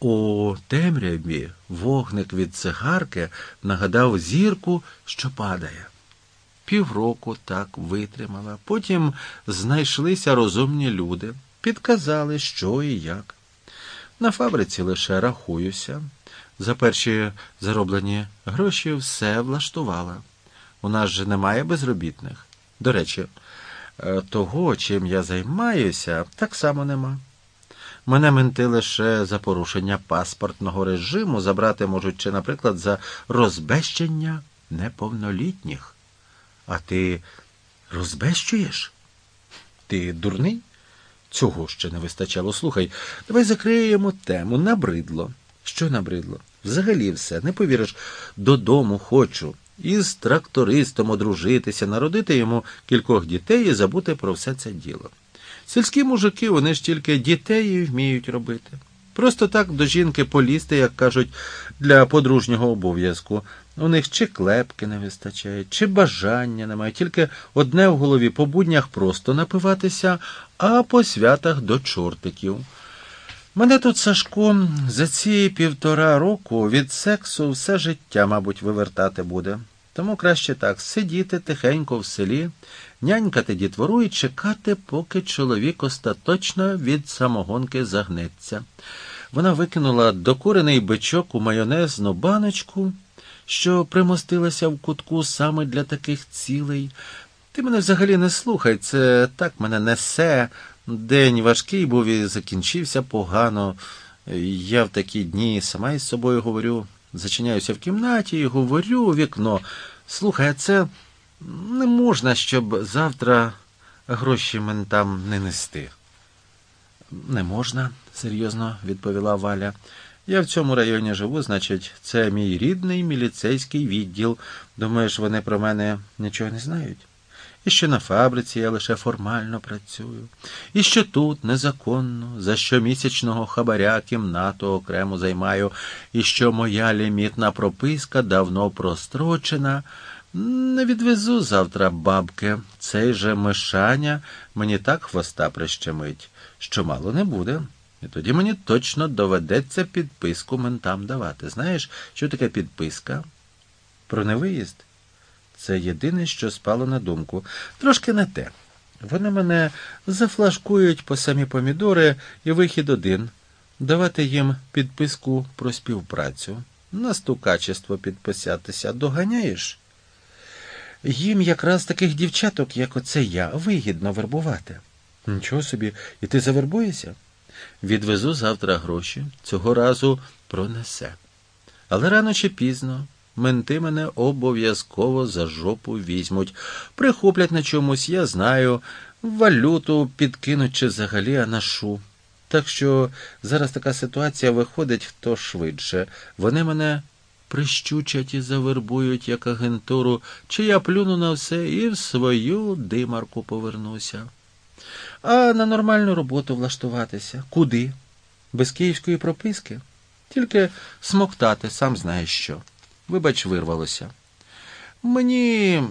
У темряві вогник від цигарки нагадав зірку, що падає. Півроку так витримала. Потім знайшлися розумні люди, підказали, що і як. На фабриці лише рахуюся. За перші зароблені гроші все влаштувала. У нас же немає безробітних. До речі, е, того, чим я займаюся, так само нема. Мене менти лише за порушення паспортного режиму забрати можуть чи, наприклад, за розбещення неповнолітніх. А ти розбещуєш? Ти дурний? Цього ще не вистачало. Слухай, давай закриємо тему. Набридло. Що набридло? Взагалі все, не повіриш, додому хочу. Із трактористом одружитися, народити йому кількох дітей і забути про все це діло. Сільські мужики, вони ж тільки дітей і вміють робити. Просто так до жінки полізти, як кажуть, для подружнього обов'язку. У них чи клепки не вистачає, чи бажання немає, тільки одне в голові по буднях просто напиватися, а по святах до чортиків. Мене тут Сашко за ці півтора року від сексу все життя, мабуть, вивертати буде. Тому краще так сидіти тихенько в селі, нянькати дітвору і чекати, поки чоловік остаточно від самогонки загнеться. Вона викинула докурений бичок у майонезну баночку, що примостилася в кутку саме для таких цілей. Ти мене взагалі не слухай, це так мене несе. День важкий був і закінчився погано. Я в такі дні сама із собою говорю, зачиняюся в кімнаті і говорю у вікно. Слухай, це не можна, щоб завтра гроші ментам не нести. Не можна, серйозно відповіла Валя. Я в цьому районі живу, значить, це мій рідний міліцейський відділ. Думаєш, вони про мене нічого не знають? І що на фабриці я лише формально працюю, і що тут незаконно, за щомісячного хабаря кімнату окремо займаю, і що моя лімітна прописка давно прострочена. Не відвезу завтра бабки. Цей же мишаня мені так хвоста прищемить, що мало не буде. І тоді мені точно доведеться підписку ментам давати. Знаєш, що таке підписка? Про невиїзд? Це єдине, що спало на думку. Трошки не те. Вони мене зафлажкують по самі помідори і вихід один давати їм підписку про співпрацю. На стукачество підписатися доганяєш? Їм якраз таких дівчаток, як оце я, вигідно вербувати. Нічого собі, і ти завербуєшся? Відвезу завтра гроші, цього разу пронесе. Але рано чи пізно менти мене обов'язково за жопу візьмуть, прихоплять на чомусь, я знаю, валюту підкинуть чи взагалі анашу. Так що зараз така ситуація виходить хто швидше. Вони мене прищучать і завербують як агентуру, чи я плюну на все і в свою димарку повернуся. А на нормальну роботу влаштуватися. Куди? Без київської прописки? Тільки смоктати, сам знаєш що. Вибач, вирвалося. Мені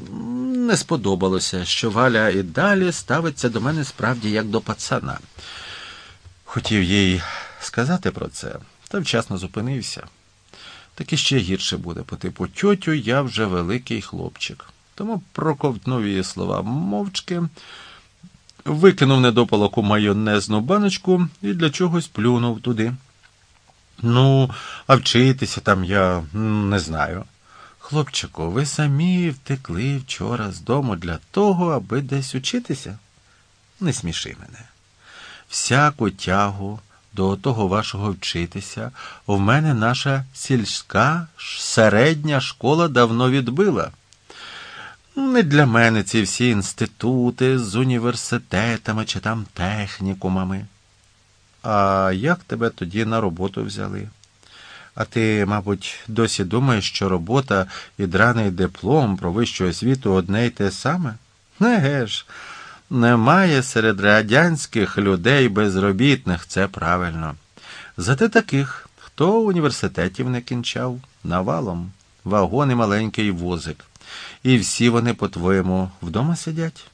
не сподобалося, що Валя і далі ставиться до мене справді як до пацана. Хотів їй сказати про це, та вчасно зупинився. Так іще гірше буде, по типу тьотю я вже великий хлопчик. Тому проковтнув її слова мовчки, викинув недопалок у майонезну баночку і для чогось плюнув туди. Ну, а вчитися там я не знаю. Хлопчику, ви самі втекли вчора з дому для того, аби десь учитися? Не сміши мене. Всяку тягу до того вашого вчитися в мене наша сільська середня школа давно відбила. Не для мене ці всі інститути з університетами чи там технікумами. А як тебе тоді на роботу взяли? А ти, мабуть, досі думаєш, що робота і драний диплом про вищу освіту одне й те саме? Неге ж, немає серед радянських людей безробітних, це правильно. Зате таких, хто університетів не кінчав, навалом, вагон і маленький возик. І всі вони, по-твоєму, вдома сидять?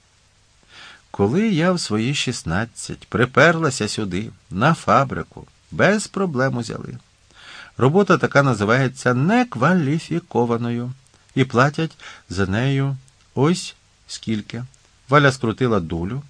Коли я в свої шістнадцять приперлася сюди, на фабрику, без проблем узяли. Робота така називається некваліфікованою, і платять за нею ось скільки. Валя скрутила дулю.